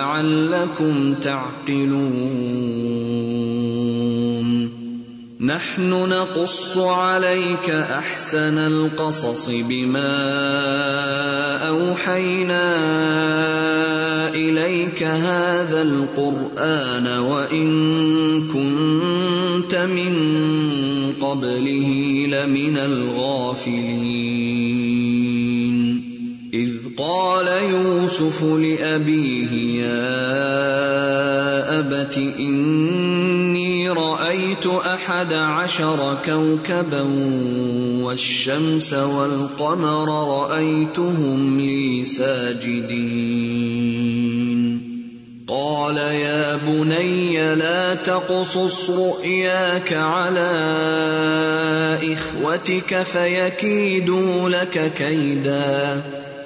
لعلكم تعقلون. نحن نقص عليك أحسن القصص بما أوحينا إليك هذا القرآن وإن كنت من قبله لمن الغافلين. يوسف لابيه يا ابت اني رايت احد عشر كوكبا والشمس والقمر رايتهم لي ساجدين. قال يا بني لا تقصص رؤياك على اخوتك فيكيدوا لك كيدا.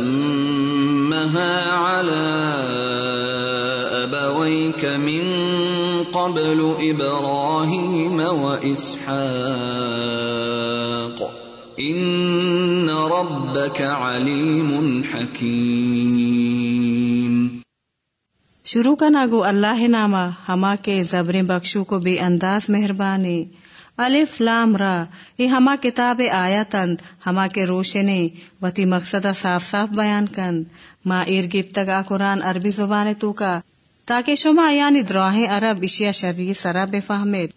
اتمها على ابويك من قبل ابراهيم واسحاق ان ربك عليم حكيم شروع کا ناگو اللہ نامہ ہما کے زبریں بخشو کو بے انداز مہربانی۔ الف لام را۔ یہ ہما کتاب آیا تند ہما کے روشنے وتی مقصد صاف صاف بیان کند۔ ما ارگب تگا قرآن عربی زبان تو کا۔ تاکہ شما یعنی دراہیں عرب اشیا شرعی سرا بے فہمت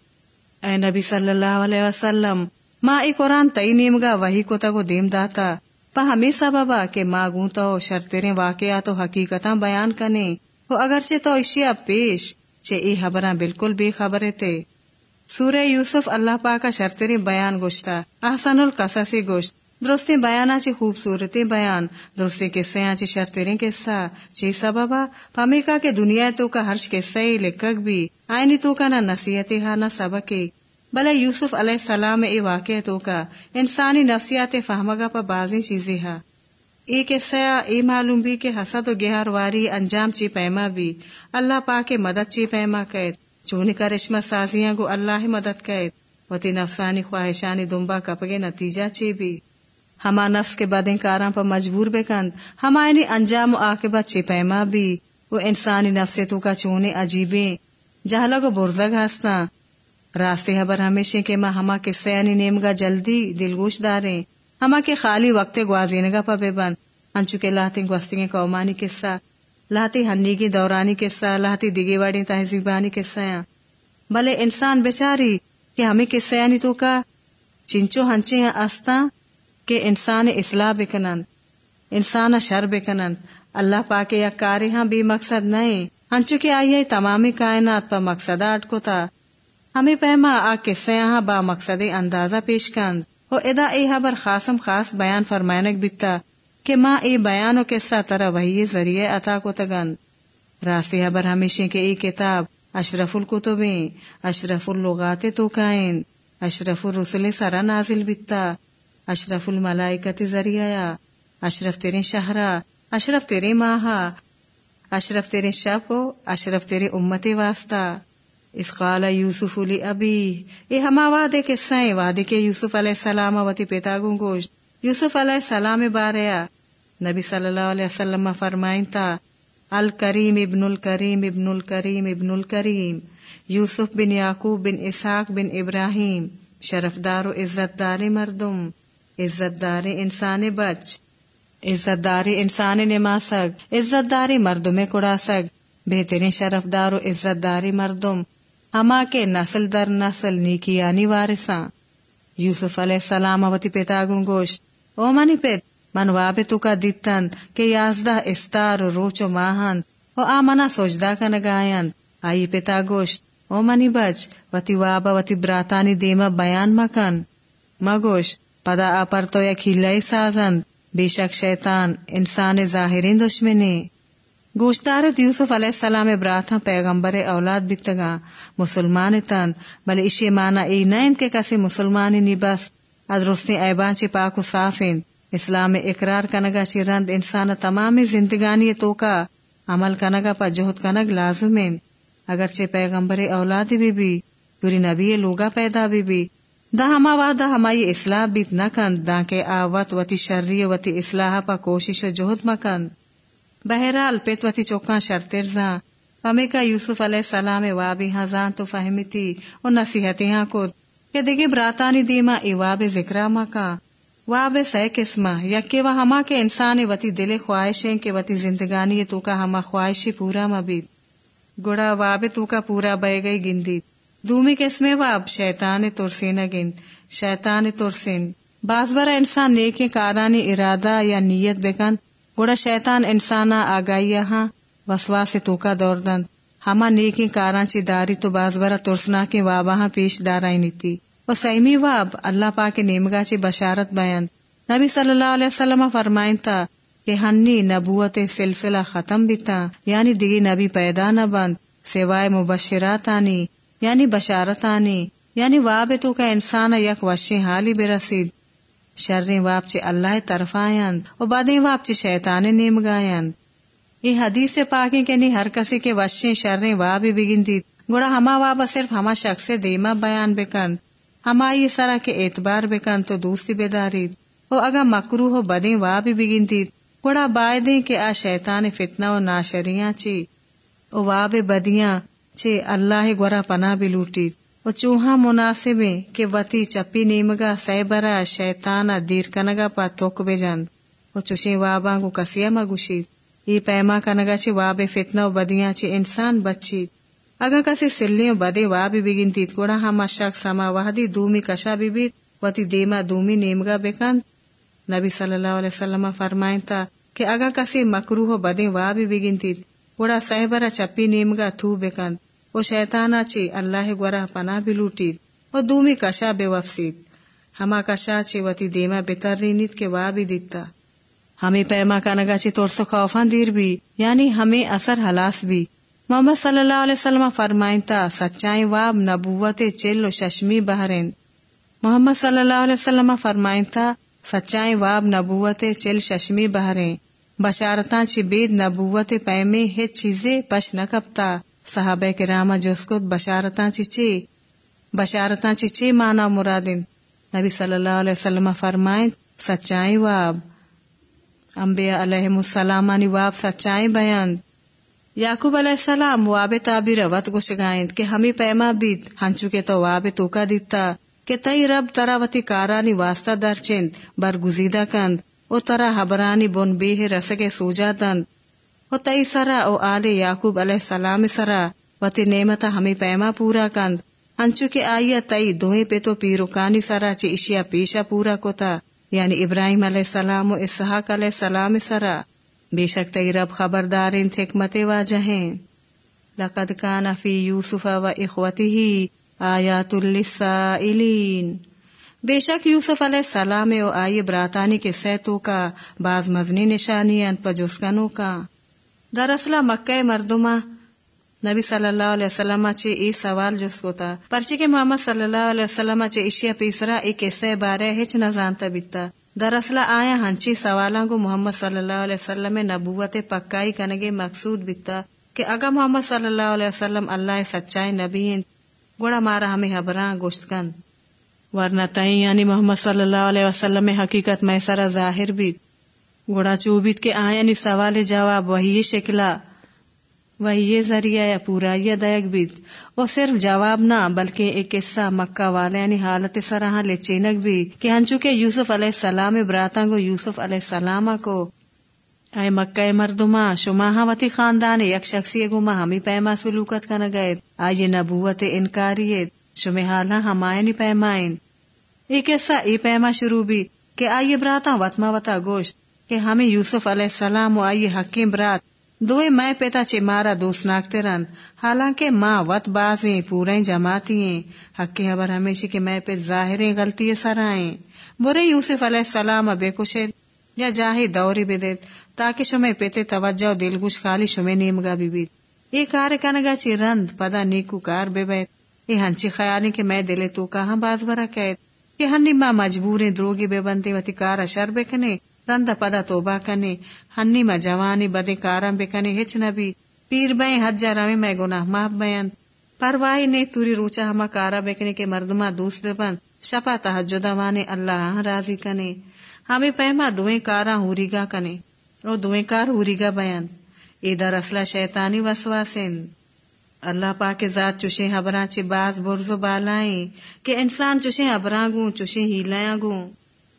اے نبی صلی اللہ علیہ وسلم، ما ای قرآن تئی نیمگا وہی کو تگو دیم داتا۔ پا ہمیں سببا کہ ما گونتا شرطریں واقعات و حقیقتاں بیان کنے۔ وہ اگرچہ تو اشیا پیش چے ای خبراں بالکل بے خبرے تے۔ سورہ یوسف اللہ پاکا شرطری بیان گوشتا احسن القصصی گوشت۔ درستی بیانا چی خوبصورتی بیان، درستی قصے چی شرطری قصہ۔ چی سببا پمیکا کے دنیا تو کا ہرش قصہ لکک بھی، آئینی تو کا نہ نصیحتی ہا نہ سبکی۔ بلے یوسف علیہ السلام اے واقع تو کا، انسانی نفسیات فہمگا پا بازی چیزی ہا۔ ای قصہ ای معلوم بھی کہ حسد و گہار واری انجام چی پیما بھی۔ اللہ پاک مدد چی پیما قید چونی کرشمہ سازیاں گو اللہ مدد قید وتی نفسانی خواہشانی دمبا کپگے نتیجہ چی بھی۔ ہما نفس کے بدیں کاراں پر مجبور بے کند۔ ہما یعنی انجام و عاقبت چی پیما بھی۔ وہ انسانی نفس تو کا چونے عجیبیں۔ جہلا کو برزگ ہستا راستے حبر ہمیشہ کے ماں ہما کے سینی نیمگا جلدی دلگوش داریں۔ ہما کے خالی وقت گوازینگا پا بے بند۔ انچو کے لاہتی گوستنگے قومانی قصہ۔ لاہتی ہنی کی دورانی قصہ لاہتی دگی واڑی تہذیبانی قصہ بلے انسان بیچاری کہ ہمیں قصہ یعنی تو کا چنچو ہنچے ہیں استا کہ انسان اصلاح بکنند انسان شر بکنند اللہ پاک یا کاری ہاں بھی مقصد نہیں۔ ہنچو کہ آئیے تمامی کائنات پا مقصد اٹکو تا۔ ہمیں پہما آ کے سیاح ہاں با مقصد اندازہ پیش کند۔ و ادا ای حبر خاصم خاص بیان فرمائنک بیتا کہ ماں ای بیانو کے ساتھ طرح وہی ذریعے عطا کو تگند۔ راستی حبر ہمیشہ کے ای کتاب، اشرف القتبیں اشرف اللغات تو کائن، اشرف الرسل سرا نازل بیتا، اشرف الملائکت ذریعہ، اشرف تیرے شہرا اشرف تیرے ماہا اشرف تیرے شپ اشرف تیرے امت واسطہ۔ اس قال یوسف علی ابی یہ ہما وعدے کے سائیں وعدے کے یوسف علیہ السلام وتی پیتا گوشت یوسف علیہ السلام باریا نبی صلی اللہ علیہ وسلم فرمائن تا الکریم ابن الکریم ابن الکریم ابن الکریم، یوسف بن یعقوب بن اسحاق بن ابراہیم شرف دار و عزت دار مردم عزت دار انسان بچ عزت داری انسان نماسگ عزت داری مردم کڑاسگ، بہترین شرف دار و عزت داری مردم ہما کے نسل در نسل نیکی وارثاں۔ یوسف علیہ السلام وتی پتا گوشت او منی پیت من واب تو کا دیتن کہ یازدہ استار و روچ و ماہن و آمنا سوچدہ کا نگائن آئی پتا گوشت او منی بچ وتی وابا وتی براتانی دیما بیان مکن مگوش پدا آپر تو یک ہی سازند بے شک شیطان انسان ظاہرین دشمنی گوشتار یوسف علیہ السلام براتھا پیغمبر اولاد بتگا مسلمان تن بل اشی مانا ای نین کے کسی مسلمانی نی بس ادرستی ایبان چی پاک و صافین. اسلام اقرار کنگا چی رند انسان تمام زندگانی تو کا عمل کنگا پا جہد کنگ لازمین. اگرچہ پیغمبر اولاد بھی بھی پوری نبی لوگا پیدا بھی بھی دا ہما وعدہ ہمائی اصلاح بیت نکند دا کے آوت وتی شرری وتی اصلاح پا کوشش و جہد مکند بہرحال پیت وتی چوکاں شرطر زاں پمی کا یوسف علیہ السلام وابی ہاں تو فہمی تھی اور نصیحتی ہاں کو کہ دیگے براتانی دیما ای واب ذکرہ مکا واب سہ قسمہ، یا کہ وہ ہما کے انسان وتی دل خواہشیں کہ وتی زندگانی تو کا ہما خواہشی پورا مبید گڑا واب تو کا پورا بے گئی گندی۔ دومی قسم واب، شیطان ترسین گند۔ شیطان ترسین باز برا انسان نیک کارانی ارادہ یا نیت بکن۔ گوڑا شیطان انسانا آگائی ہاں وسوا سے تو کا دور دن۔ ہما نیکی کاراں چی داری تو باز برا ترسنا کے وابا ہاں پیش دارائی نیتی۔ و سیمی واب اللہ پاک نیمگا چی بشارت بیان۔ نبی صلی اللہ علیہ وسلم فرمائن تا کہ ہنی نبوت سلسلہ ختم بیتا یعنی دیگی نبی پیدا نہ بند سوائے مبشرات آنی یعنی بشارت آنی یعنی واب تو کا انسان یک وشی حالی برسید۔ شرری واپ چی اللہ طرف آیند و بعدیں واپ چی شیطان نیم یہ حدیث پاکی کے نی ہر کسی کے وشیں شرری وابی بگن دی گوڑا ہما وابا صرف ہما شخص دیما بیان بکند ہما یہ سرا کے اعتبار بکند تو دوستی بیدارید او اگا مکرو ہو بدیں وابی بگن دی گوڑا بائدیں کہ آ شیطان فتنہ و ناشریاں چی او واب بدیاں چی اللہ گورا پناہ بھی لوٹید و چوہا مناسب کہ وتی چپی نیمگا سیبرا شیطانا دیر کنگا پا توک بے جان و چوشی وابا گو کسیا مگوشید یہ پیما کنگا چی واب فتنہ و بدیاں چی انسان بچید اگا کسی سلی و بدی وابی بگنتید گوڑا ہما شخص ہما وحدی دومی کشا بھی بیت وتی دیما دومی نیمگا بکند نبی صلی اللہ علیہ وسلم فرمائن تا کہ اگا کسی مکروح و بدی وابی بگنتید گوڑا سیبرا چپی نیمگا تھو بکند وہ شیطانا چی اللہ گورا پنا بھی لوٹید۔ وہ دومی کشا بے وفسید۔ ہما کشا چی وتی دیما بتر رینید کے وا بھی دیتا۔ ہمیں پیما کا نگا چی طور سے خوفان دیر بھی یعنی ہمیں اثر حلاس بھی۔ محمد صلی اللہ علیہ وسلم فرمائن تا، سچائیں واب نبوت چل و ششمی بہرین۔ محمد صلی اللہ علیہ وسلم فرمائن تا، سچائیں واب نبوت چل ششمی بہریں بشارتاں چی بید نبوت پیمے ہیچ چیزیں پش نکبتا صحابہ کرام جسکت بشارتاں چچی بشارتاں چچی مانا مرادن نبی صلی اللہ علیہ وسلم فرمائیں سچائی واب۔ انبیاء علیہ السلامانی واب سچائی بیان۔ یعقوب علیہ السلام واب تعبیر وط گوشگائیں کہ ہمیں پیما بیت ہنچو کے تو واب توکا دیتا۔ کہ تئی رب ترا وتی کارانی واسطہ درچند برگزیدہ کند۔ او ترا حبرانی بن بیہ رسگے سوجا دند۔ و تئی سرا او آل یعقوب علیہ السلام سرا۔ وتی نعمت ہمیں پیما پورا کند۔ انچو کے آئیا تئی دوئیں پہ تو پیروکانی سرا چی اشیا پیشا پورا کوتا۔ یعنی ابراہیم علیہ السلام و اسحاق علیہ السلام سرا۔ بے شک تئی رب خبردار ان حکمت واجہیں لقد کان فی یوسف و اخوته آیات للسائلین۔ بے شک یوسف علیہ السلام و آئی براتانی کے سیتوں کا بعض مزنی نشانی ان پجوسکنوں کا۔ دراصل مکہ مردما نبی صلی اللہ علیہ وسلم چے ای سوال جس کو تھا پرچی کے محمد صلی اللہ علیہ وسلم چے اشیا پیسرا ایک ایسے بارے ہچ نہ جانتا بیتا دراصل آیا ہنچی سوالاں کو محمد صلی اللہ علیہ وسلم نبوت پکائی کنگے مقصود بیتا کہ اگر محمد صلی اللہ علیہ وسلم اللہ سچائی نبی گوڑا مارا ہمیں حبراں گوشت کن ورنہ تئیں یعنی محمد صلی اللہ علیہ وسلم حقیقت میں سرا ظاہر بیت گوڑا چوبیت کے آیا سوال جواب وہی شکلا وہی ذریعہ یا پورا یا دیکھ بیت وہ صرف جواب نہ، بلکہ ایک قصہ مکہ والے یعنی حالت سرحا لے چینک بھی کہ ہن چکے یوسف علیہ السلام براتاں کو، یوسف علیہ السلام کو۔ اے مکہ مردما شما وتی خاندان، یک شخصی گما ہمی پیما سلوکت کا نگئے آئی نبوت انکاریت شمی حالا ہمائنی پیمائن۔ ایک ایسا ای پیما شروع بھی کہ آئیے براتا وطما وطا گوشت کہ ہمیں یوسف علیہ السلام و آئیے حکیم برات۔ دوئے میں پیتا چے مارا دوست ناکتے رن۔ حالانکہ ماں وط بازیں پورے جماتی ہیں۔ حقی خبر ہمیشہ کہ میں پہ ظاہریں غلطی سر آئیں۔ برے یوسف علیہ السلام بے کشید یا جاہی دوری بدت تاکہ شمے پیتے توجہ و دلگوش خالی شمے نیمگا بھی بیت یہ کار کنگا چی رند پدا نیکو کار بے بیت یہ ہنچی خیالی کہ میں دلے تو کہاں باز برا کہت کہ ہنی ماں مجبوریں دروگی بے بنتے وتی کار اشر بکنے رند پدا توبہ کنے، ہنی ما جوانی بدے کارم بکنے ہچ نبی، پیر بائیں حجا روی میں گناہ ماپ بیان۔ پرواہی نے توری روچا ہما کارا بکنے کے مردما دوست بے شپا تحجدہ وانے اللہ راضی کنے۔ ہمیں پیما دویں کارا ہوری گا کنے۔ او دویں کار ہوری گا بیان۔ ادھر اصلہ شیطانی وسواسن اللہ پاک ذات چوشے حبراں چے باز برزو بالائیں۔ کہ انسان چوشے حبراں گوں چوشے ہیلیاں گوں۔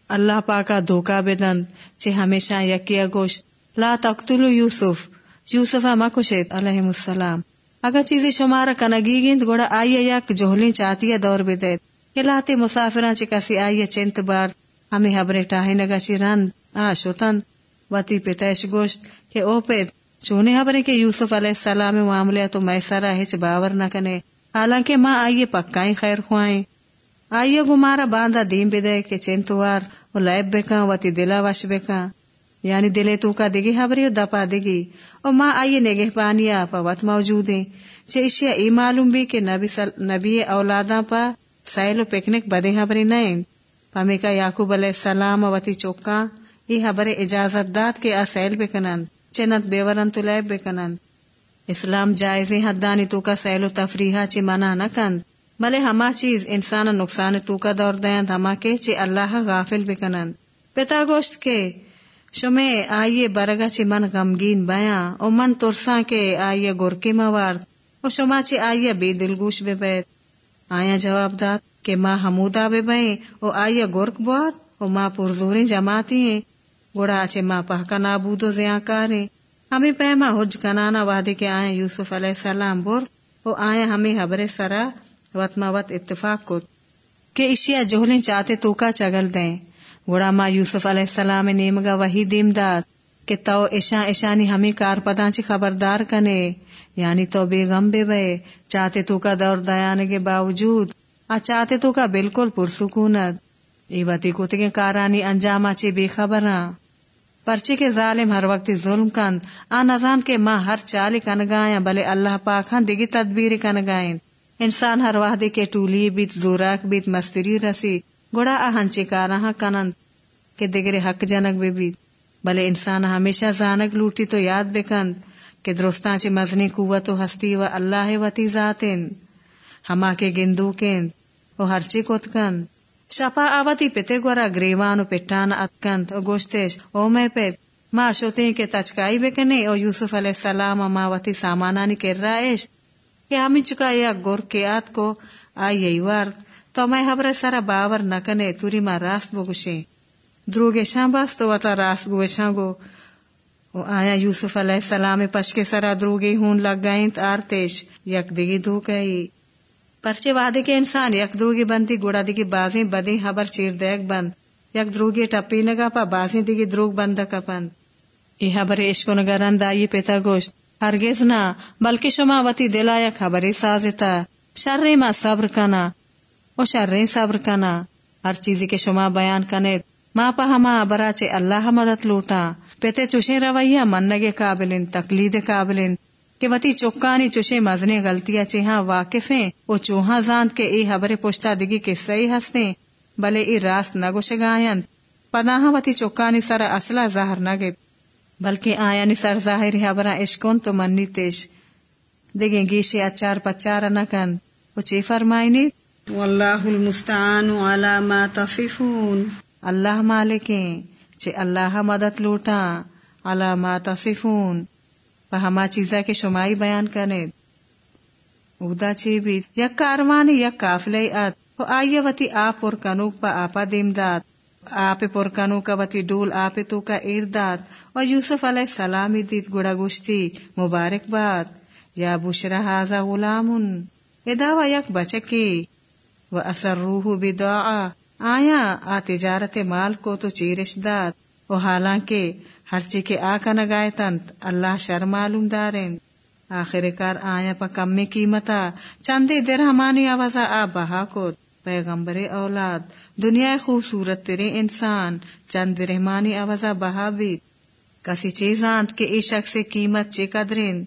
اللہ پاکا دھوکا بدن چے ہمیشہ یکیا گوشت۔ لا تقتلو یوسف۔ یوسف ما کشید علیہ السلام۔ اگر چیزی شمارا کنگی گیند، گوڑا آئیے یک جوہلی چاہتی ہے دور بدید کہ لاتے مسافران چے کسی آئیے چنت بار۔ ہمیں حبرے ٹاہی نگا چی رند آ شوتن وتی پیتیش گوشت کہ او پید۔ چونے حبرے کے یوسف علیہ السلام معاملے تو میں سارا ہچ باور نہ کنے۔ حالانکہ ماں آئیے پکائیں خیر خوائیں آئیے گمارا باندھا دیم بدے کے چینتوار و لائب بکا وتی دلا وش بکا یعنی دلے تو کا دگی حبری و دپا دگی اور ماں آئیے نگہ پانیا پا وط موجود ہیں چھ اشیا ای معلوم بھی کہ نبی, سل... نبی اولاداں پا سائل و پکنک بدے حبری نائن پامی کا یعقوب علیہ السلام و وتی چوکا ای حبر اجازت داد کے آ سیل بکنن چنت بیورن تو لائب بکنن اسلام جائزی حدانی تو کا سیل و تفریحہ چی منع نہ کند بلے ہما چیز انسان نقصان تو کا دور دین ہما کے چی اللہ غافل بکنن۔ پتا گوشت کے شمے آئیے برگا چی من غمگین بیاں، او من ترساں کے آئیے گرکی موارد۔ او شما چی آئیے بے دلگوش بے بیت آیا جواب داد کہ ماں حمودا بے بائیں او آئیے گرک بوار او ماں پرزوریں جماتی ہیں گوڑا چی ماں پہکا نابود و زیاں کاریں۔ ہمیں پیما حج کنانا وعدے کے آئیں یوسف علیہ السلام بور او آیا ہمیں حبر سرا۔ وط وط اتفاق کو کہ اشیا جوہلیں چاہتے تو کا چگل دیں۔ گوڑا ما یوسف علیہ السلام نیمگا وہی دیم داد کہ تو ایشا ایشانی ہمیں کار پدان چی خبردار کنے یعنی تو بے غم بے بے، چاہتے تو کا دور دیانے کے باوجود، آ چاہتے تو کا بالکل پرسکونت۔ ای باتی کارانی انجام چی بے خبراں۔ پرچے کے ظالم ہر وقت ظلم کند آ نزان کے ماں ہر چالی کنگائیں، بلے اللہ پاک ہاں دگی تدبیر کنگائیں۔ انسان ہر وحدے کے ٹولی، بیت زوراک بیت مستری رسی گوڑا آہنچے کارا کنند، کہ دگرے حق جنک بے بیت۔ بلے انسان ہمیشہ زانک لوٹی تو یاد بکند کہ درستان چے مزنی قوت و ہستی و اللہ وتی ذاتن ہما کے گندو کند و ہرچی کت کند۔ شپا آواتی پتے گورا گریوان و پٹان اتکند و گوشتش۔ او میں پیت ما شوتے کے تچکائی بکنے او یوسف علیہ السلام و ما وتی سامانانی کر رائشت کہ ہمیں چکا یا گور کے آت کو آئی وارد تو میں حبر سارا باور نہ کنے توری ما راست بگوشیں دروگے شاں باس تو وطا راست گوشاں گو آیا یوسف علیہ السلام پش کے سرا دروگے ہون لگ گئیں آرتیش یک دگی دھو گئی پرچے وعدے کے انسان یک دروگی بندی گوڑا دگی بازیں بدیں حبر چیر دیکھ بند یک دروگی ٹپی نگا پا بازیں دگی دروگ بند کپند ای حبر عشق نگرند آئی پیتا گوشت ہرگز نہ، بلکہ شما وتی دلایا خبر سازتا شر ما صبر کنا او شر صبر کنا۔ ہر چیزی کے شما بیان کنے ما پا ہما براچے اللہ مدد لوٹا۔ پیتے چوشے رویہ منگے قابلن، تقلید قابلن۔ کہ وتی چوکانی چوشے مزنے غلطیاں چہاں واقف ہیں او چوہاں زاند کے ای حبر پوشتا دگی کے صحیح ہستے بلے ای راست نہ گوشگائن پداہاں وتی چوکانی سر اصلہ ظاہر نہ گت بلکہ آیا نی سر ظاہر ہے برا اشکون تو منی تیش۔ دیگیں گیشے اچار پچار نہ کن۔ وہ چی فرمائنی واللہ المستعان علی ما تصفون۔ اللہ مالکیں چے اللہ مدد لوٹا علی ما تصفون۔ پا ہما چیزا کے شمائی بیان کرنے اودا چی بھی یک کاروانی یک کافلے ات۔ و آئیے وتی آپ اور کنوک پا آپا دیم داد آپ پرکنو کا وتی ڈول آپ تو کا ارداد و یوسف علیہ السلام دیت گڑا گشتی مبارک بات یا بشرا حاضا غلام ادا و یک بچکی۔ و اثر روح بدعا۔ آیا آ تجارت مال کو تو چیرش داد۔ و حالانکہ ہرچی کے آکا نگائے تنت اللہ شر معلوم داریں آخر کار آیا پا کم قیمتا۔ چندی درہمانی آوازا آ بہا کو پیغمبر اولاد، دنیا خوبصورت تیرے انسان، چند درہمانی آوازا بہا بھی کسی چیزاند کے ای شخص قیمت چے قدرین،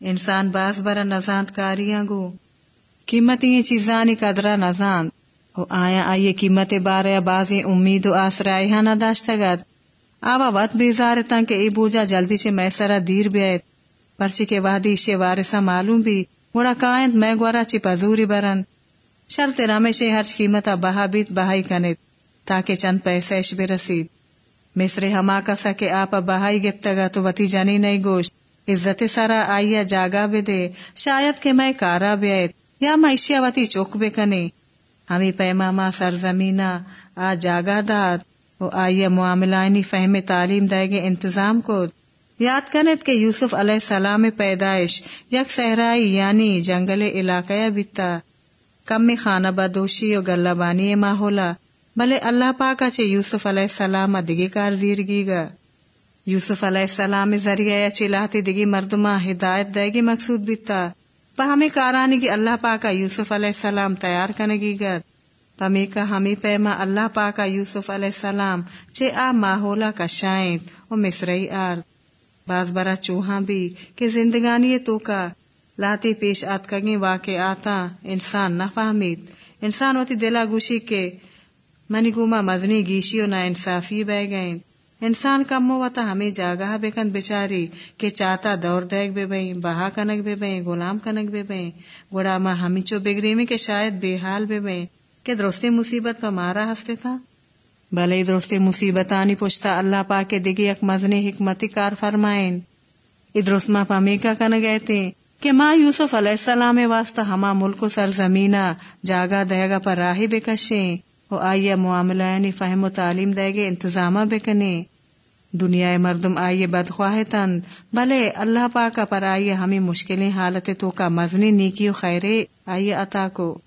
انسان باز برا نزاند کاریاں گو قیمت یہ چیزانی قدرہ نزاند، او آیا آئیے قیمت بارے بازی امید و آسرائی ہاں نہ داشتگت آوا وقت بیزارتاں کہ ای بوجا جلدی چے میسرا دیر بیت پرچی کے وادی شے وارثا معلوم بھی گوڑا کائند میں گورا چی پزوری برن۔ شرط رمیشے ہر قیمتا بہا بیت بہائی کنت تاکہ چند پیسے بھی رسید۔ مصر ہما کا سکے آپ بہائی گپتگا تو وتی جانی نہیں گوشت۔ عزت سارا آئیا جاگا بے دے، شاید کہ میں کارا بیت یا معیشیا وتی چوک بے کنے۔ ہمیں پیما ما سرزمینا آ جاگا داد۔ و آئیے معاملانی فہم تعلیم دے گے انتظام کو۔ یاد کنت کہ یوسف علیہ السلام پیدائش، یک صحرائی یعنی جنگل علاقہ بیتا۔ کم میں خانہ بدوشی و گلہ بانی ماحولا بلے اللہ پاکا چے یوسف علیہ السلام دگی کار زیرگی گا۔ یوسف علیہ السلام ذریعہ چلاتی دگی مردمہ ہدایت دے گی مقصود بیتا۔ پا ہمیں کارانی کی اللہ پاکا یوسف علیہ السلام تیار کنگی گد پمی کا ہمیں پیما اللہ پاکا یوسف علیہ السلام چے آ ماحولا کا شائن و مصرئی آرد باز برا چوہاں بھی کہ زندگانی تو کا۔ لاتی پیش آت کگیں واقع آتا انسان نہ فہمید انسان ہوتی دلا گوشی کے منی گوما مزنی گیشی و نا انصافی بہ گئیں انسان کم وتا ہمیں جاگہ بکن بچاری کہ چاہتا دور دیکھ بے بہیں بہا کنک بے بہیں غلام کنک بے بہیں گوڑا ماں ہمیں چو بگری میں کہ شاید بے حال بے بہیں کہ درستی مصیبت تو مارا ہستے تھا بھلے درستی مصیبت آنی پوچھتا اللہ پا کے دگی ایک مزنی حکمتی کار فرمائیں ادرس ماں پامی کا کن گئے تھے کہ ماں یوسف علیہ السلام واسطہ ہما ملک و سرزمینہ جاگا دے گا پر راہی بے کشیں وہ آئیے معاملہ یعنی فہم و تعلیم دے گے انتظامہ بے کنے دنیا مردم آئیے بدخواہ تند بھلے اللہ پاکا پر آئیے ہمیں مشکلیں حالت تو کا مزنی نیکی و خیرے آئیے عطا کو۔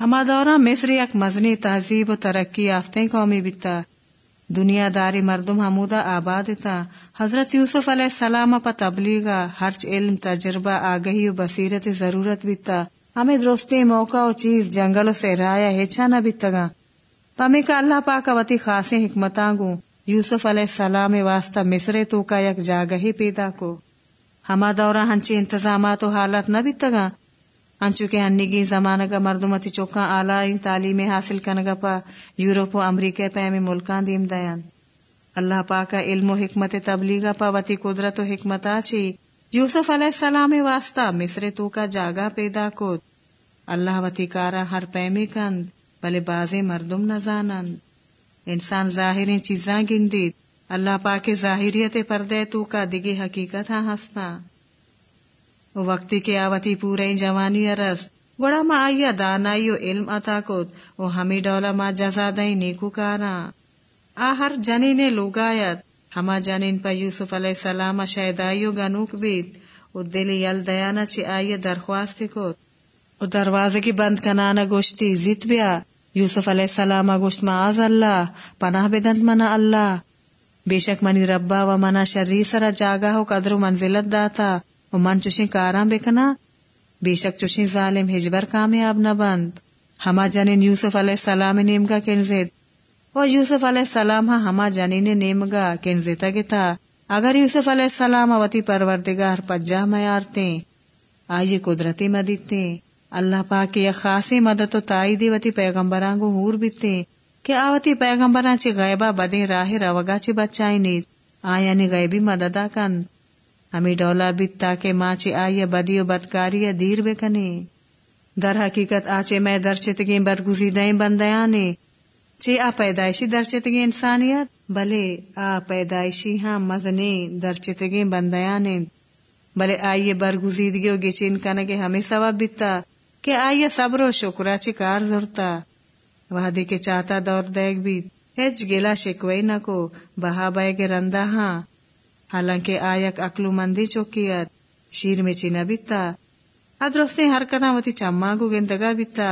ہما دورہ مصری ایک مزنی تہذیب و ترقی یافتیں قومی بیتا دنیا داری مردم حمودہ آباد تا۔ حضرت یوسف علیہ السلام پا تبلیغا ہرچ علم تجربہ آگہی و بصیرت ضرورت بیتا۔ ہمیں درستی موقع و چیز، جنگل سے رایا ہیچا نہ بیتگا پمی کا اللہ پاک وتی خاصی حکمتاں گو۔ یوسف علیہ السلام واسطہ مصر تو کا یک جاگہی پیدا کو۔ ہما دورہ ہنچی انتظامات و حالت نہ بیتگا انچو کے ہنگی زمانہ کا مردمتی چوکا آلائی تعلیم حاصل کنگا پا یورپ و امریکہ پیمی ملکان دیم دیان۔ اللہ پاکا علم و حکمت تبلیغا پا وتی قدرت و حکمت آچی۔ یوسف علیہ السلام واسطہ مصر تو کا جاگا پیدا کود۔ اللہ وتی کارا ہر پیمی کند، بلے بازے مردم نزانند انسان ظاہریں چیزاں گندید۔ اللہ پاک ظاہریت پردے تو کا دگی حقیقت ہاں ہستا۔ وقتی کے آوتی پورے جوانی ارس گوڑا ما آئیا دانائی و علم عطا کت و ہمی ڈولا ما جزا دائی نیکو کارا۔ آہر جنین لوگایت ہما جنین پا یوسف علیہ السلام شہدائی و گنوک بیت و دل یل دیانا چی آئیا درخواست کت و دروازے کی بند کنانا گوشتی زیت بیا، یوسف علیہ السلام گوشت معاذ اللہ، پناہ بدند منا اللہ۔ بے شک منی ربا و منا شری سرا جاگا ہو قدر و منزلت داتا۔ و من چوشیں کاراں بکنا بے شک چوشیں ظالم، ہجبر کامیاب نہ بند۔ ہما جنین یوسف علیہ السلام نیمگا کنزید و یوسف علیہ السلام ہاں ہما جنین نیمگا کنزیتا گتا اگر یوسف علیہ السلام وتی پروردگار پجا میارتے، آئیے قدرتی مدیتے اللہ پاک یا خاصی مدد و تائیدی وتی پیغمبران کو ہور بیتے۔ کہ آوتی پیغمبران چی غیبہ بدیں راہ روگا چی بچائی نیت آیا نی غیبی مددا کند ہمیں ڈولا بیت تاکہ ماں چی آئی بدی و بدکاری دیر بے کنے در حقیقت آچے میں در چتگیں برگزیدیں بندیانے۔ چے آ پیدائشی درچتگیں انسانیت؟ بلے آ پیدائشی ہاں مزنے در چتگیں بندیانے۔ بلے آئیے برگزیدگی و گچین کنگے ہمیں ثواب بیتا کہ آئیے صبر و شکرہ چی کار زورتا۔ وحدی کے چاہتا دور دیکھ بیت ہچ گلا شکوئی نہ کو بہا بے گے رندا ہاں۔ حالانکہ آیک اکلو مندی چوکیت شیر میں چینا بیتا ادرستے حرکتاں وتی چماگو گندگا بیتا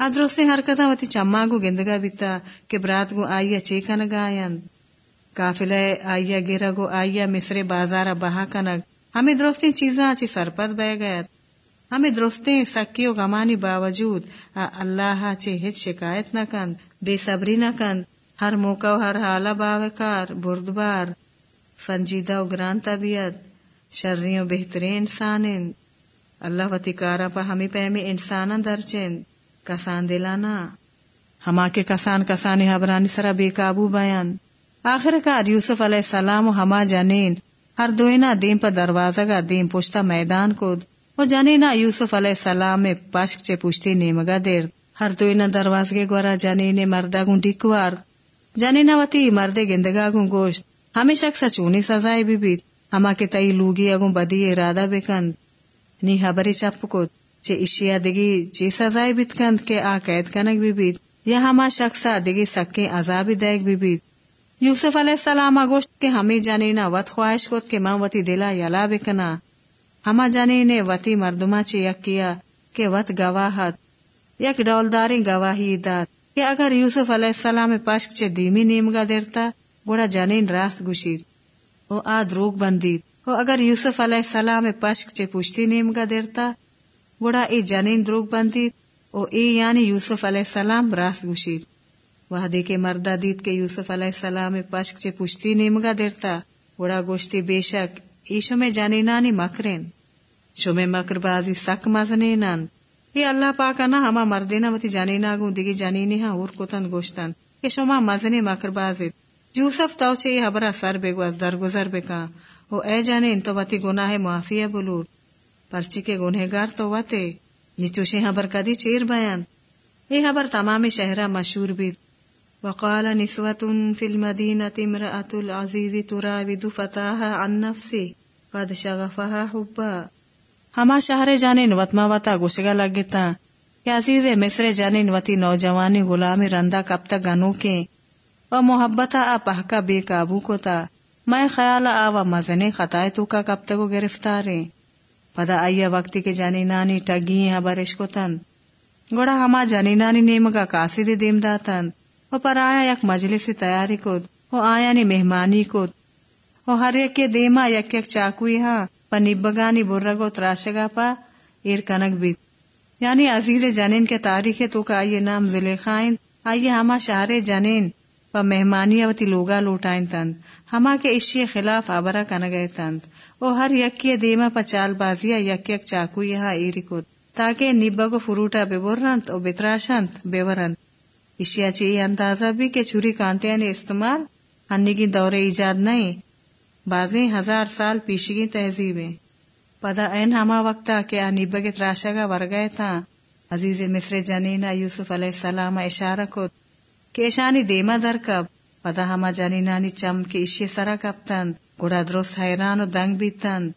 ادرستے حرکتاں وتی چماگو گندگا بیتا کہ برات گو آئیا چیکن گایند قافلہ آئیا گیرا گو آئیا مصر بازارا بہا کنگ۔ ہمیں درستیں چیزاں اچھی سرپت بہ گیت ہمیں درستیں سکی و گمانی باوجود اللہ چے ہچ شکایت نہ کند بے صبری نہ کند ہر موقع و ہر حالہ باوکار بردبار۔ سنجیدہ و گران طبیعت شرریوں بہترین انسان اللہ وتی کارا پا ہمیں پیمی انسان درچن کسان دلانا۔ ہما کے کسان کسانی حبرانی سرا بے قابو بیان۔ آخر کار یوسف علیہ السلام و ہما جنین۔ ہر دوینا دیم پا دروازہ کا دیم پوشتا میدان کو وہ جنینا یوسف علیہ السلام میں پشک چے پوشتی نیمگا دیر۔ ہر دوینا دروازگے گورا جنین مردہ گون ڈکوار۔ جنینا وتی مردے گندگا گون گوشت۔ ہمیں شخصا چونی سزائے بھی بیت ہما کے تئی لوگی اگوں بدی ارادہ بکند نی حبری چپ کو چے اشیا دگی چی سزائے بیت کند کے آ قید کنک بھی بیت یا ہما شخصا دگی سکے عذاب دیکھ بھی بیت یوسف علیہ السلام گوشت کے ہمیں جانینا وط خواہش کو کہ ماں وتی دلا یلا بکنا ہما جانے نے وتی مردما چی یک کیا کہ وط گواہت یک ڈولداری گواہی داد کہ اگر یوسف علیہ السلام پشک چے دیمی نیمگا دیرتا۔ گوڑا جانین راست گوشید۔ او آ دروگ بندید۔ او اگر یوسف علیہ السلام پشک چے پوشتی نیمگا دیرتا گوڑا ای جانین دروگ بندید۔ او ای یعنی یوسف علیہ السلام راست گوشید۔ وحدے کے مردہ دید کے یوسف علیہ السلام پشک چے پشتی نیمگا دیرتا۔ وڑا گوشتی بے شک ایشو میں جانی نانی مکرین۔ شو میں مکر بازی سک مزنے نان یہ اللہ پاکا نا ہما مردینا وتی جانی ناگو دیگی جانی ہاں اور کتن گوشتن۔ کہ شما مزنے مکر بازی یوسف تو چھے یہ حبرہ سر بے گواز درگزر بے کان او اے جانے، ان تو وتی گناہ معافی بلور۔ پرچی کے گنہگار تو وتے نیچوشے حبر کدی چیر بیان۔ یہ حبر، تمام شہرہ مشہور بیت وقال نسوة في المدينة امرأة العزيز تراود فتاها عن نفسه قد شغفها حبا۔ ہما شہر جانے نوتما وتا گوشگا لگتا۔ کہ عزیز مصر جانے نوتی نوجوانی غلامی رندہ کب تک گنو کے۔ و محبتا آ پہکا بے قابو کو تا۔ میں خیال آ و مزنے خطائے تو کا کب تک گرفتارے۔ پدا آئیا وقتی کے جانی نانی ٹگی ہبرش کو تن۔ گوڑا ہما جانی نانی نیمگا کاسی دے دیم داتن۔ وہ پر آیا یک مجلس تیاری کو وہ آیا نی مہمانی کو وہ ہر ایک کے دیما یک یک چاکوئی ہاں۔ پا نبگانی برگو تراشگا پا۔ ایر کنک بیت یعنی عزیز جنین کے تاریخ تو کا آئیے نام ذلے خائن آئیے ہما شہر جنین۔ پا مہمانی وتی لوگا لوٹائن تند۔ ہما کے اشی خلاف آبرا کنگئے تند۔ وہ ہر یک دیما پا چال بازیا یک یک چاکوئی ہاں ایری کو تاکہ نبگو فروٹا بے برنت اور بتراشنت بے ورنت اشیا چی اندازہ بھی کہ چھری کانٹیاں نے استعمال۔ ہنی کی دور ایجاد نہیں۔ بازیں ہزار سال پیشگی تہذیبیں۔ پدا این ہما وقتا کہ آنی بگت راشا ور گئے تھا عزیز مصر جنینا یوسف علیہ السلام اشارہ کو کہ اشانی دیما در کب پدا ہما جنینانی چم کے اشی سرا کپتن گوڑا درست حیران و دنگ بیتن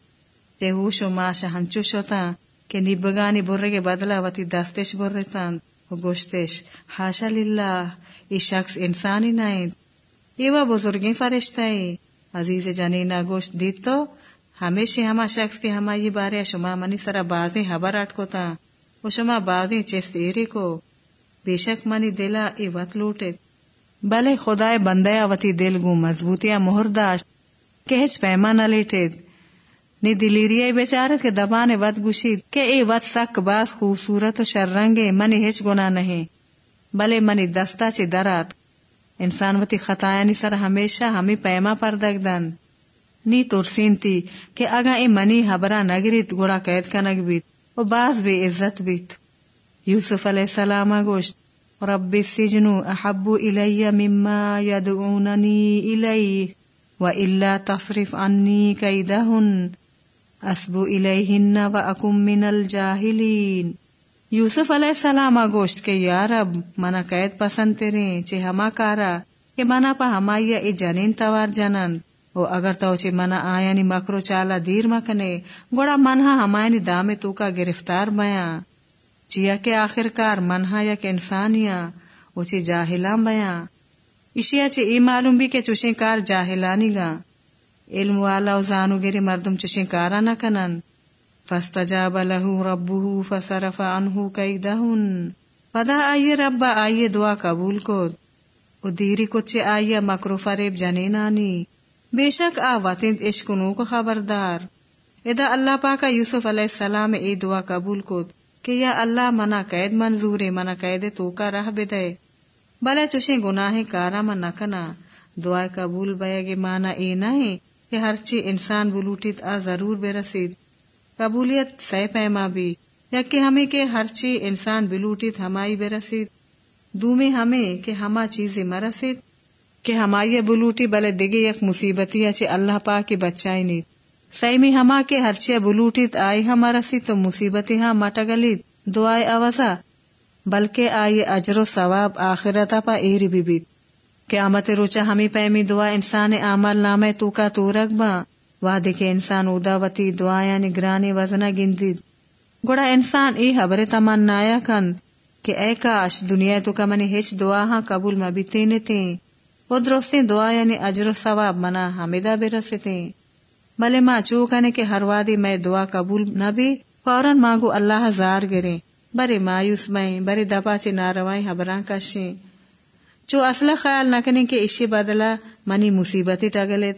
تے ہوش و ہنچو شوتا کہ برے کے بدلا دستش گوشتش حاشا للہ یہ شخص انسانی نائند یہ وہ بزرگیں فرشتہ عزیز جنینا گوشت دیت تو ہمیشہ ہما شخص کے ہما یہ بارے شما منی سرا بازیں حبر اٹکو تا وہ شما بازیں چست ایرے کو بے شک منی دلا ای وط لوٹے۔ بلے خدای بندیا وتی دل گو مضبوطیا مہر داشت کہ ہچ پیما نہ لیٹے۔ نی دلیری بیچارت کے دبان ود گشید کہ اے ود سک باس خوبصورت و شررنگے منی ہچ گنا نہیں بلے منی دستا چی درات۔ انسان وتی خطایانی سر ہمیشہ ہمیں پیما پر دگدن۔ نی ترسین تھی کہ اگا اے منی حبرا نگریت گوڑا قید کا نگ بیت۔ و باز بے عزت بیت۔ یوسف علیہ السلام گوشت رب السجن احب الی مما یدعوننی الی و الا تصرف عنی کیدہن اسبو الیہن و اکم من الجاہلین یوسف علیہ السلام گوشت کے یا رب منا قید پسند تیرے چے ہما کارا کہ منا پا ہمایا ای جنین توار جنن او اگر تو چے منا آیانی مکرو چالا دیر مکنے گوڑا منہا ہمائنی دام تو کا گرفتار بیاں چیا کے آخر کار منہا یک انسانیا او چے جاہلان بیاں۔ اشیا چے ای معلوم بھی کہ چوشیں کار جاہلانی گا علم والا و زانو گری مردم چوشیں کارا نہ کنن۔ فاستجاب له ربه فصرف عنه کیدہن۔ پدا آئیے ربا آئیے دعا قبول کو او دیری کچھ آئیے مکرو فریب جنینانی بے شک آ وطند عشقنو کو خبردار۔ ادا اللہ پاکا یوسف علیہ السلام ای دعا قبول کو کہ یا اللہ منا قید منظور منا قید تو کا راہ بدے بلے چوشیں گناہ کارا من نکنا دعا قبول بیگے مانا اے نہیں کہ ہر چی انسان بلوٹیت آ ضرور بے رسید قبولیت سی پیما بھی۔ یا کہ ہمیں کہ ہر چی انسان بلوٹیت ہمائی بے رسید دومی ہمیں کہ ہما چیزیں مرسید۔ کہ ہمائی بلوٹی بلے دگے یک مصیبتی اچھے اللہ پاک کی بچائی نیت سیمی ہما کے ہرچیا بلوٹیت آئی ہمارا سی تو مصیبتی ہاں مٹا گلی دعائے آوازا، بلکہ آئی اجر و ثواب آخرتا پا ایری بی بیت قیامت روچا ہمیں پیمی دعا انسان عمل نامے تو کا تو رگبا وعدے کے انسان اداوتی دعایا نگرانی وزنا گندید۔ گوڑا انسان ای حبر تمنایا کند کہ اے کاش دنیا تو کا منی ہچ دعا ہاں قبول مبیتے تیں وہ درستیں دعا یعنی اجر و ثواب منا حمیدہ برستے۔ بلے ماں چوکنے کے ہر وادی میں دعا قبول نہ بھی، فوراً مانگو اللہ زار گرے۔ برے مایوس میں برے دبا چے ناروائیں حبراں کشیں۔ چو اصلا خیال نہ کرنے کے اشی بدلا منی مصیبتی ٹگلت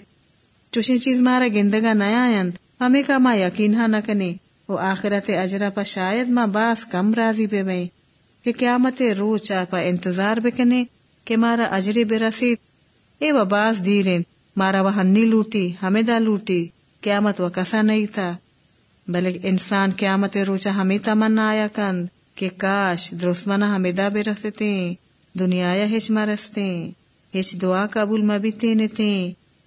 چوشی چیز مارا گندگا نیا آئند ہمیں کا ماں یقین ہاں نہ کنے۔ وہ آخرت اجرا پا شاید ماں باس کم راضی بے میں۔ کہ قیامت رو چا پا انتظار بکنے کہ مارا اجری برسید اے و باس دیرین۔ مارا وہ ہنی لوٹی ہمیدا لوٹی قیامت و کسا نہیں تھا بلکہ انسان قیامت روچا ہمیں تمنا آیا کند کہ کاش درسمنا ہمیدا بے رستے دنیا یا ہچ مرستے ہچ دعا قبول مبیتے نتے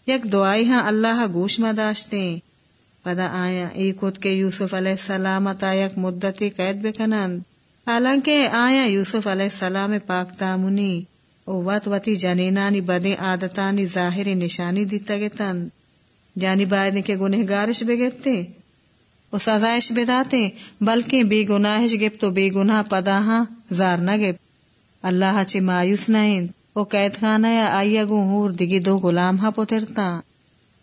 یک دعائی ہاں اللہ گوش مداشتے پدا آیا ایکوت کے یوسف علیہ السلام تا یک مدتی قید بکنند حالانکہ آیا یوسف علیہ السلام پاک دامنی او وتی جنینانی بدیں عادتانی ظاہر نشانی دیتا گتن جانی یعنی باید کے گنہ گارش بگتے، او سزائش بداتے، بلکہ بے گناہش گپ تو بے گناہ پدا ہاں زار نہ گپ۔ اللہ چی مایوس نہیں او قید خانہ یا آئیا گو ہور دگی دو غلام ہاں پترتا۔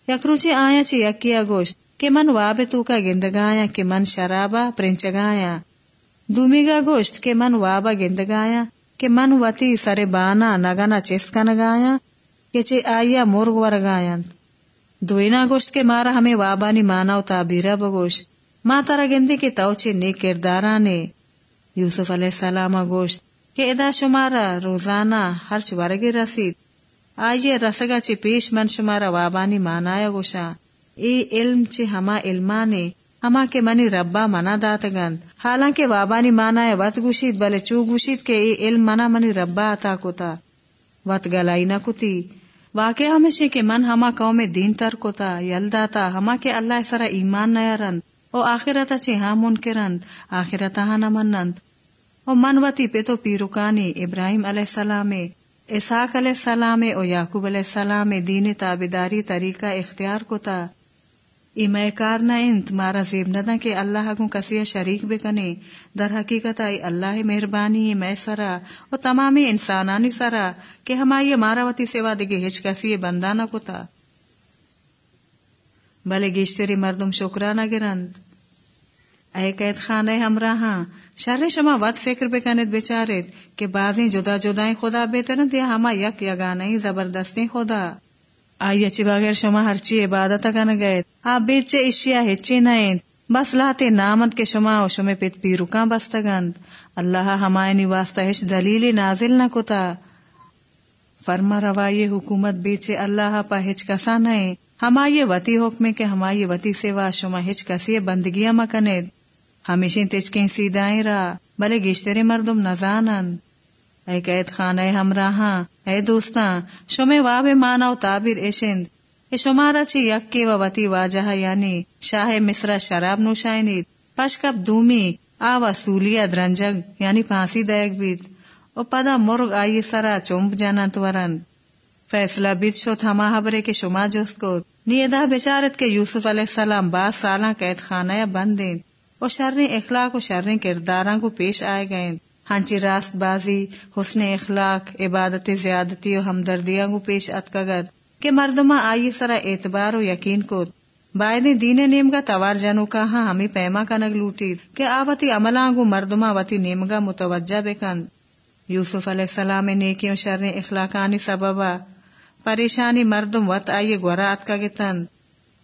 یکروچی آیا چی یکیا گوشت کہ من واب تو کا گندگایا، کہ من شرابا پرنچگایا۔ دومی گا گوشت، کہ من وابا گندگایا۔ کہ من وتی سر بانا نگنا چسکا نگایا کہ چے آیا مرغ ورگایا دوینا گوشت کے مارا ہمیں وابانی مانا و تعبیرہ بگوش ماں تارا گندی کے توچے نیک کردارانے یوسف علیہ السلام گوشت کہ ادا شمارا روزانہ ہرچ ورگی رسید۔ آئیے رسگا چی پیش من شمارا وابانی مانایا گوشا۔ ای علم چی ہما علمانے ہما کے منی ربا منا دات گند. حالانکہ وابانی مانا ہے وط گوشید، بلے چو گوشید کے ای علم منا منی ربا عطا کتا وط گلائی نہ کتی. واقع ہمیشہ کے من ہما قوم دین تر کتا یل داتا، ہما کے اللہ سرا ایمان نیا رند او آخرتا چے ہاں منکرند، آخرتا ہاں نمنند او من وتی پہ تو پیروکانی ابراہیم علیہ السلام اساق علیہ السلام او یعقوب علیہ السلام دین تابداری طریقہ اختیار کتا ای میں کار نہ انت مارا زیب نہ کہ اللہ کو کسی شریک بکنے در حقیقت ای اللہ مہربانی، میں سرا و تمامی انسانانی سرا کہ ہمائی مارا وتی سوا دگے ہچ کسی بندہ نہ کتا۔ بلے گیشتری مردم شکرانہ گرند۔ اے قید خانہ ہمراہاں شر شما وقت فکر بے بکنت بیچارت کہ بازیں جدا جدائیں خدا بہترند یا ہما یک یگانہیں زبردستیں خدا۔ آئی اچھی بغیر شما ہرچی عبادت کن گئے۔ آپ بیچے اشیا ہچے نائیں بس لاتے نامت کے شما و شما پیت پیروکاں بستگند اللہ ہمائنی واسطہ ہچ دلیل نازل نہ کتا۔ فرما روائی حکومت بیچے اللہ پا ہچ کسا نئے ہمائی وتی حکم کے ہمائی وتی سوا شما ہچ کسی بندگیاں مکنید ہمیشہ تچکیں سیدائیں را، بلے گشترے مردم نزانند اے قید خانہ ہمراہاں، اے دوستاں شمے واب مانا و تعبیر ایشند اے شمارا چی یکی و وتی واجہ یعنی شاہ مصرہ شراب نوشائنید پشکب دومی، آوا سولیا درنجگ یعنی پانسی دیگ بیت او پدا مرغ آئی سرا چومب جانت ورند۔ فیصلہ بیت شد ہما حبرے کے شما جست کو۔ نیدہ بچارت کے یوسف علیہ السلام باس سالاں قید خانہ بندین۔ و شرن اخلاق و شرن کرداراں کو پیش آئے گئیں ہنچی راست بازی، حسن اخلاق، عبادت زیادتی و ہمدردیاں گو پیش اتکگد کہ مردما آئی سرا اعتبار و یقین کو۔ بائدی دین نیم گا توار جنو کا ہاں ہمیں پیما کنگ لوٹی کہ آوتی عملانگو مردما وتی نیمگا متوجہ بکند۔ یوسف علیہ السلام نیکیوں شر اخلاقانی سببا پریشانی مردم وط آئیے گورات کا گتند۔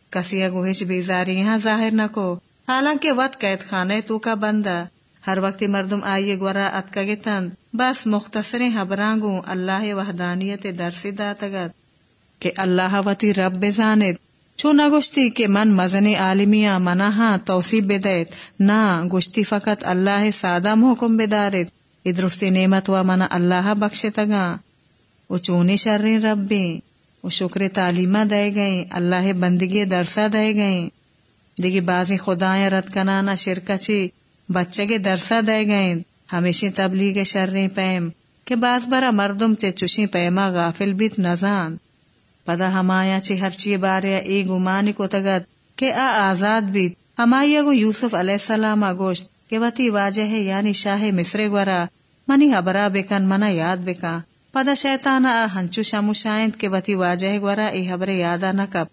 کسی گوہش بیزاری یہاں ظاہر نہ کو۔ حالانکہ وط قید خانے تو کا بندہ۔ ہر وقت مردم آئیے گورا ات گتند بس مختصر حبرانگو اللہ وحدانیت درسی داتگت کہ اللہ وتی رب بزاند۔ چو نہ گشتی کہ من مزن عالمیاں منا ہاں توصیب بدیت نہ گشتی فقط اللہ سادہ محکم بدارت ادرستی نعمت و منا اللہ بخش تگا وہ چونی شرین ربی۔ وہ شکر تعلیمہ دے گئیں۔ اللہ بندگی درسا دے گئیں۔ دیگی بازی خدایاں رت کنانا شرکچی بچے کے درسا دے گئیں ہمیشہ تبلیغ شرین پیم کہ باز برا مردم چے چوشی پیما غافل بیت نزان۔ پدا ہمایا چی ہر چی بارے ای گمانی کو تگت، کہ آ آزاد بیت ہمایا گو یوسف علیہ السلام گوشت، کہ وتی واجہ ہے یعنی شاہ مصر گورا۔ منی حبرا بکن منا یاد بکا۔ پدا شیطان آ ہنچو شامو شائند کہ وتی واجہ گورا ای حبر یادا نکب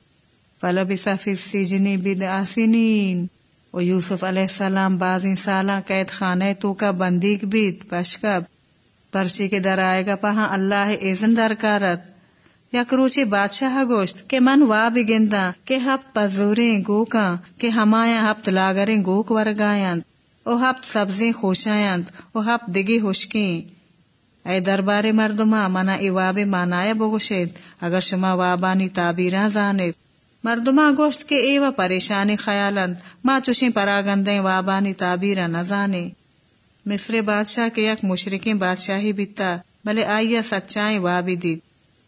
فلبسا فی السجن بد آسینین و یوسف علیہ السلام بازی سالہ قید خانے تو کا بندیگ بیت پشکب پرچی کے در آئے گا پہاں اللہ ایزن درکارت یا کروچی بادشاہ گوشت کہ من وا بگندا کہ ہپ پزوریں گوکاں، کہ ہمایا ہپ لاگریں گوک ورگایند او ہپ سبزیں خوشایند او ہپ دگی ہوشکیں اے دربار مردما منا ای واب مانایا بگوشید، اگر شما وابانی تعبیراں زانید۔ مردما گوشت کے ای و پریشانی خیالند، ما چوشیں پراگندیں، وابانی تعبیراں نزانے۔ مصر بادشاہ کے یک مشرقیں بادشاہی بیتا، بلے آئیا سچائیں وابی دیت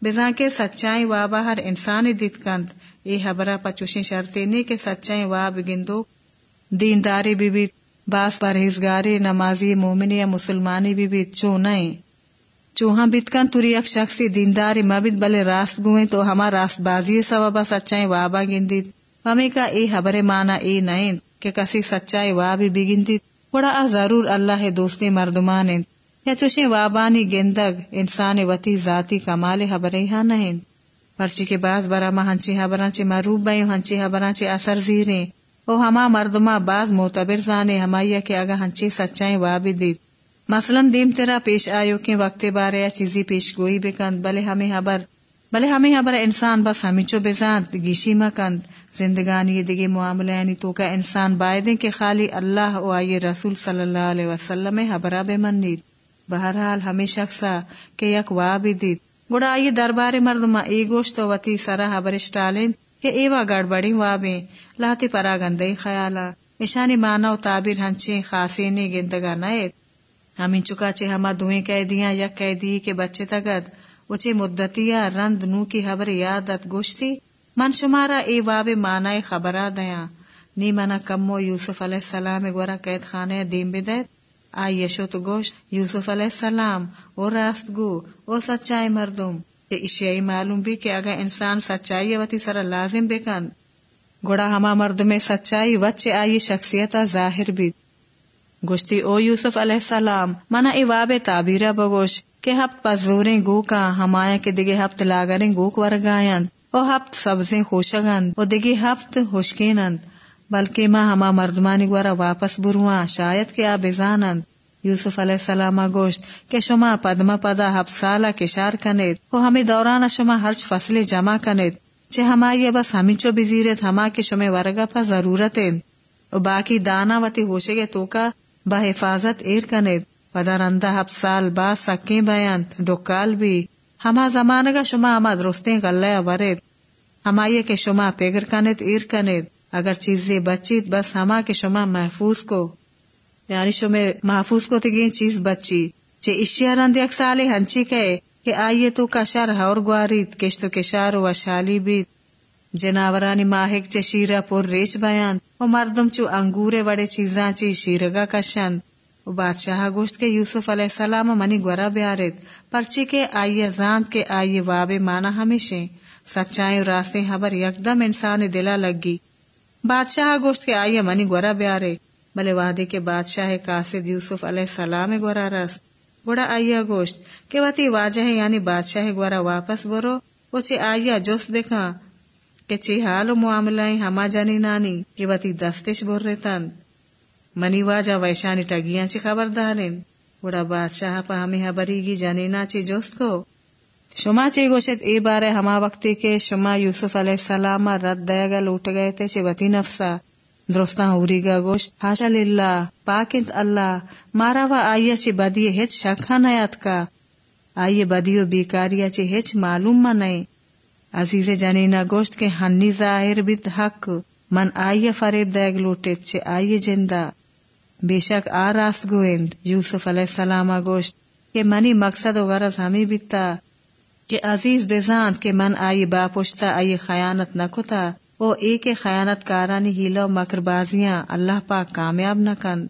بزا کے سچائی وابا ہر انسان دیت کند۔ ای حبرہ پچوشی شرطینی کے سچائی واب گندو۔ دینداری بھی بیت، باس پرہیزگاری، نمازی مومنی یا مسلمانی بھی بیت چو چوہاں بیتکن توری ایک شخصی دینداری مبید بلے راست گوئیں تو ہما راست بازی سوابا سچائی وابا گندید ہمیں کا ای حبر مانا ای نئیں کہ کسی سچائی وابی بگندید بڑا آ ضرور اللہ دوستی مردمانیں یا چوشی وابانی گندگ انسان وتی ذاتی کمال حبرے ہاں نہیں پرچی کے باز برا ما ہنچی حبران چی مروب بئی ہنچی حبران چی اثر زیریں۔ او ہما مردما باز معتبر زانے ہمایا کہ اگا ہنچی سچائیں وابی دید مثلا دیم تیرا پیش آیو کے وقت بارے یا چیزی پیش گوئی بکند بلے ہمیں حبر بلے ہمیں حبر انسان بس ہمیں چو بزاند گیشی مکند زندگانی دگی معاملے یعنی تو کا انسان بائدیں کہ خالی اللہ و آئی رسول صلی اللہ علیہ وسلم حبرہ بے منید بہرحال ہمیشہ شخصا کہ یک وابی دید۔ گڑا آئی دربار مردما ای گوشت و وتی سرا حبرش ٹالین کہ ایوا گڑبڑی وابیں، لاتی پرا گندئی خیالا۔ اشانی مانا و تعبیر ہنچیں خاصینی گندگا نئے۔ ہمیں چکا چے ہما دوئیں قیدیاں یک قیدی کے بچے تگد وچے مدتیا رند نو کی حبر یادت گوشتی۔ من شمارا ای واب مانا خبرا دیا نی منا کمو یوسف علیہ السلام گورا قید خانے دیم بدیت آئی یشو تو گوشت، یوسف علیہ السلام، او راست گو، او سچائی مردم۔ کہ اشیائی معلوم بھی کہ اگر انسان سچائی وتی سر لازم بکن گوڑا ہما مرد میں سچائی وچے آئی شخصیت ظاہر بھی۔ گوشتی، او یوسف علیہ السلام منا ایواب تعبیرہ بگوش کہ ہفت پزوریں گو کا ہمایا کے دگے ہفت لاگریں گوک ورگائند او ہفت سبزیں خوشگند او دگے ہفت ہوشکینند بلکہ ماں ہما مردمانی گورا واپس برواں شاید کہ آ بزانند یوسف علیہ السلام گوشت کہ شما پدما پدا ہب سالہ کشار کنید وہ ہمیں دوران شما ہرچ فصل جمع کنید۔ چھ ہمائی بس ہمیں چو بزیرت ہما کے شما ورگا پا ضرورت و باقی دانا وتی ہوشے گے تو کا با حفاظت ایر کنید. پدا رندہ ہب سال با سکیں بیان. ڈکال بھی. ہما زمانہ کا شما ہما درستیں غلہ ورد ہمائی کے شما پیگر کنید، ایر کنید. اگر چیزیں بچی بس ہما کے شما محفوظ کو. یعنی شما محفوظ کو تگی چیز بچی. چے اشیا رند یک سالی ہنچی کہے کہ آئیے تو کشار ہور گواریت کشتو کشار و شالی بیت جناورانی ماہک چے شیرہ پور ریچ بیان و مردم چو انگورے وڑے چیزاں چی شیرگا کشند و بادشاہ گوشت کے یوسف علیہ السلام منی گورا بیارت پرچی کے آئیے زاند کے آئیے واب مانا ہمیشہ سچائیں و راستے حبر یکدم انسان دلا لگی بادشاہ گوشت کے آئیے منی گورا بیارے بلے وعدے کے بادشاہ قاصد یوسف علیہ السلام گورا رس گوڑا آئیا گوشت کہ واتی واجہ یعنی بادشاہ گورا واپس برو وہ چی آئیا جوست کہ چی حال و معاملہ ہما جانی نانی کہ واتی دستش بر رہتن منی واجہ ویشانی ٹگیاں چی خبر دارین گوڑا بادشاہ پا ہمیں حبری گی جنینا چی جوست کو شما چی گوشت ای بارے ہما وقتی کے شما یوسف علیہ السلام رد دیا گا لوٹ گئے تھے چی وتی نفسا درستان ہوری گا گوشت حاشا للہ پاکنت اللہ مارا وا آئیا چی بدی ہچ شکھا نیات کا آئیے بدیو بیکاریا چی ہچ معلوم ما نہیں عزیز جنینا گوشت کے ہنی ظاہر بیت حق، من آئیے فریب دیگ لوٹت چی آئیے جندہ۔ بے شک آ راست گوئند یوسف علیہ السلام گوشت، کہ منی مقصد و غرض ہمیں بیتا کہ عزیز بزاند کہ من آئی با پشتا آئی خیانت نہ کتا۔ او ایک خیانت کارانی ہیلو مکر بازیاں، اللہ پاک کامیاب نہ کن۔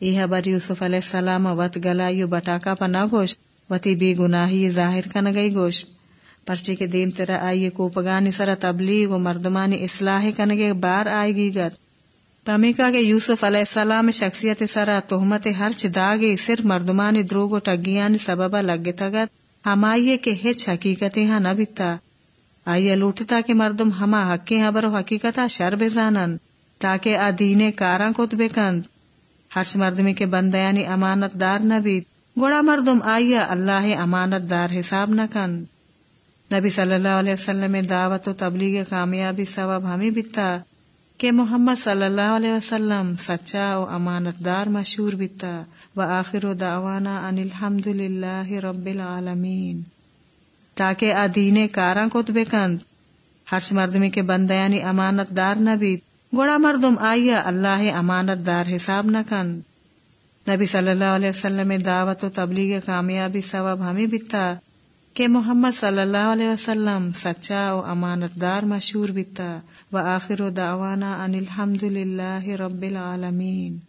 یہ حبر یوسف علیہ السلام وط گلائیو بٹاکا پا نہ گوشت، وتی بے گناہی ظاہر کن گئی گوشت۔ پرچے کے دیم ترا آئیے کو پگانی سرا تبلیغ و مردمانی اصلاح کنگے بار آئے گی گت پمیکا کے یوسف علیہ السلام شخصیت سرا تہمت ہر چداگے صرف مردمانی دروگ و ٹگیانی سببا لگے تگت ہم آئیے کے ہچ حقیقت ہاں نہ بیتا۔ آئیے لوٹتا کہ مردم ہما حق حبر ہاں و حقیقتا شر بزانن تاکہ آ دینے کاراں کت بکند ہرچ مردمی کے بندیانی امانت دار نہ بیت۔ گوڑا مردم آئیے اللہ امانت دار حساب نہ کند۔ نبی صلی اللہ علیہ وسلم دعوت و تبلیغ کامیابی ثواب ہمیں بیتا کہ محمد صلی اللہ علیہ وسلم سچا و امانت دار مشہور بیتا و آخر و دعوانا ان الحمد للہ رب العالمین۔ تاکہ آدین کاراں کت بکند ہرچ مردمی کے بندیانی امانت دار نہ بیت گوڑا مردم آئیا اللہ امانت دار حساب نہ کند۔ نبی صلی اللہ علیہ وسلم دعوت و تبلیغ کامیابی ثواب ہمیں بیتا کہ محمد صلی اللہ علیہ وسلم سچا و امانت دار مشہور بیتا۔ و آخر و دعوانا ان الحمد للہ رب العالمین۔